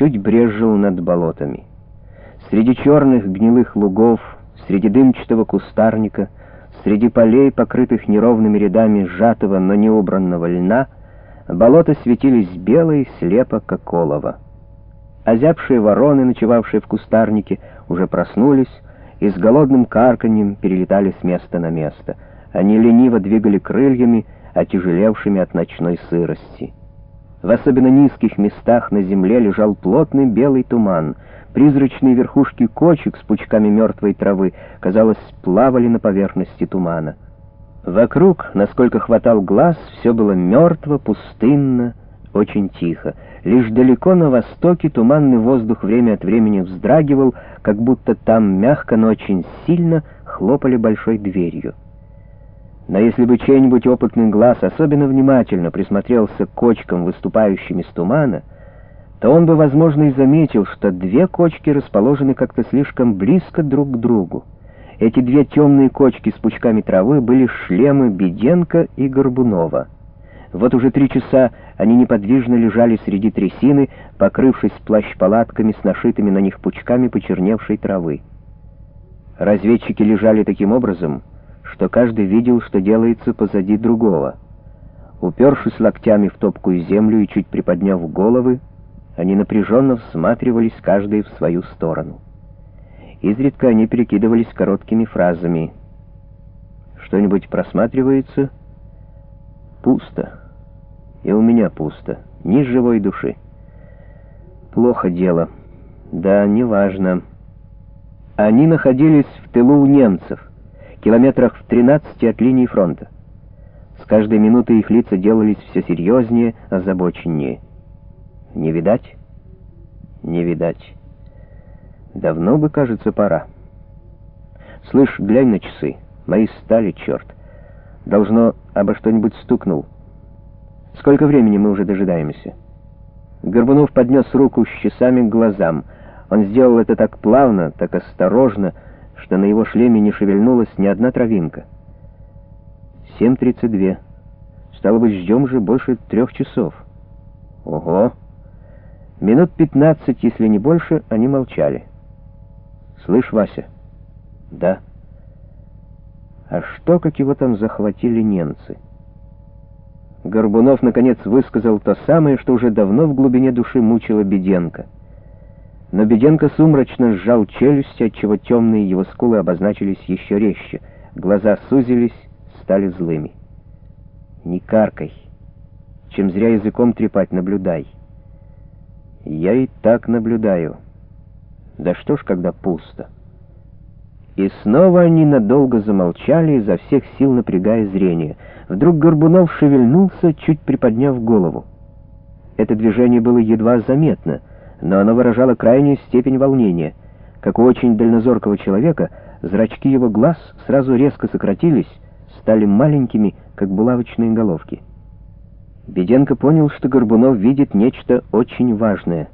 чуть брезжил над болотами. Среди черных гнилых лугов, среди дымчатого кустарника, среди полей, покрытых неровными рядами сжатого, но не убранного льна, болота светились белые, слепо, как олово. Озябшие вороны, ночевавшие в кустарнике, уже проснулись и с голодным карканьем перелетали с места на место. Они лениво двигали крыльями, отяжелевшими от ночной сырости. В особенно низких местах на земле лежал плотный белый туман. Призрачные верхушки кочек с пучками мертвой травы, казалось, плавали на поверхности тумана. Вокруг, насколько хватал глаз, все было мертво, пустынно, очень тихо. Лишь далеко на востоке туманный воздух время от времени вздрагивал, как будто там мягко, но очень сильно хлопали большой дверью. Но если бы чей-нибудь опытный глаз особенно внимательно присмотрелся к кочкам, выступающим из тумана, то он бы, возможно, и заметил, что две кочки расположены как-то слишком близко друг к другу. Эти две темные кочки с пучками травы были шлемы Беденко и Горбунова. Вот уже три часа они неподвижно лежали среди трясины, покрывшись плащ-палатками с нашитыми на них пучками почерневшей травы. Разведчики лежали таким образом, что каждый видел, что делается позади другого. Упершись локтями в топкую землю и чуть приподняв головы, они напряженно всматривались каждый в свою сторону. Изредка они перекидывались короткими фразами. «Что-нибудь просматривается?» «Пусто. И у меня пусто. Ни живой души». «Плохо дело. Да, неважно». Они находились в тылу у немцев километрах в 13 от линии фронта. С каждой минутой их лица делались все серьезнее, озабоченнее. Не видать? Не видать. Давно бы, кажется, пора. Слышь, глянь на часы. Мои стали, черт. Должно, обо что-нибудь стукнул. Сколько времени мы уже дожидаемся? Горбунов поднес руку с часами к глазам. Он сделал это так плавно, так осторожно, что на его шлеме не шевельнулась ни одна травинка. 7.32. Стало быть, ждем же больше трех часов. Ого! Минут пятнадцать, если не больше, они молчали. «Слышь, Вася?» «Да». «А что, как его там захватили немцы?» Горбунов, наконец, высказал то самое, что уже давно в глубине души мучило Беденко — но Беденко сумрачно сжал челюсть, отчего темные его скулы обозначились еще резче. Глаза сузились, стали злыми. «Не каркай. Чем зря языком трепать, наблюдай». «Я и так наблюдаю. Да что ж, когда пусто». И снова они надолго замолчали, изо всех сил напрягая зрение. Вдруг Горбунов шевельнулся, чуть приподняв голову. Это движение было едва заметно — но оно выражало крайнюю степень волнения. Как у очень дальнозоркого человека, зрачки его глаз сразу резко сократились, стали маленькими, как булавочные головки. Беденко понял, что Горбунов видит нечто очень важное.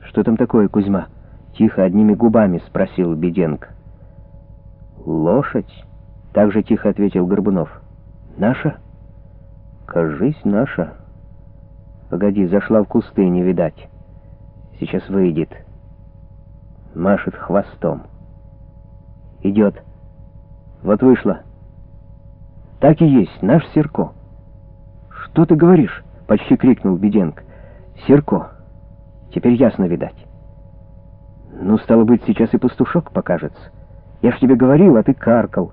«Что там такое, Кузьма?» — тихо одними губами спросил Беденко. «Лошадь?» — так же тихо ответил Горбунов. «Наша?» «Кажись, наша». «Погоди, зашла в кусты, не видать». Сейчас выйдет. Машет хвостом. Идет. Вот вышла. Так и есть, наш Серко. Что ты говоришь? Почти крикнул Беденко. Серко. Теперь ясно видать. Ну, стало быть, сейчас и пастушок покажется. Я ж тебе говорил, а ты каркал.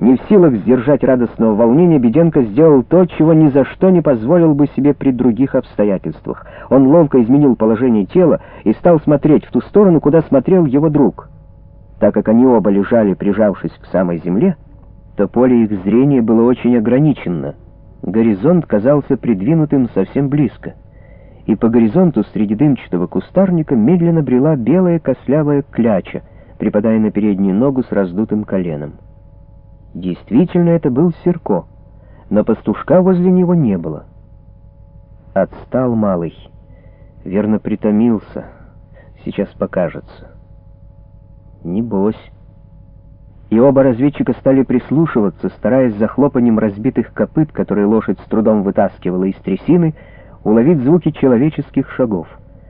Не в силах сдержать радостного волнения, Беденко сделал то, чего ни за что не позволил бы себе при других обстоятельствах. Он ловко изменил положение тела и стал смотреть в ту сторону, куда смотрел его друг. Так как они оба лежали, прижавшись к самой земле, то поле их зрения было очень ограничено. Горизонт казался придвинутым совсем близко. И по горизонту среди дымчатого кустарника медленно брела белая кослявая кляча, припадая на переднюю ногу с раздутым коленом. Действительно, это был Серко, но пастушка возле него не было. Отстал малый, верно притомился, сейчас покажется. Небось. И оба разведчика стали прислушиваться, стараясь за хлопанием разбитых копыт, которые лошадь с трудом вытаскивала из трясины, уловить звуки человеческих шагов.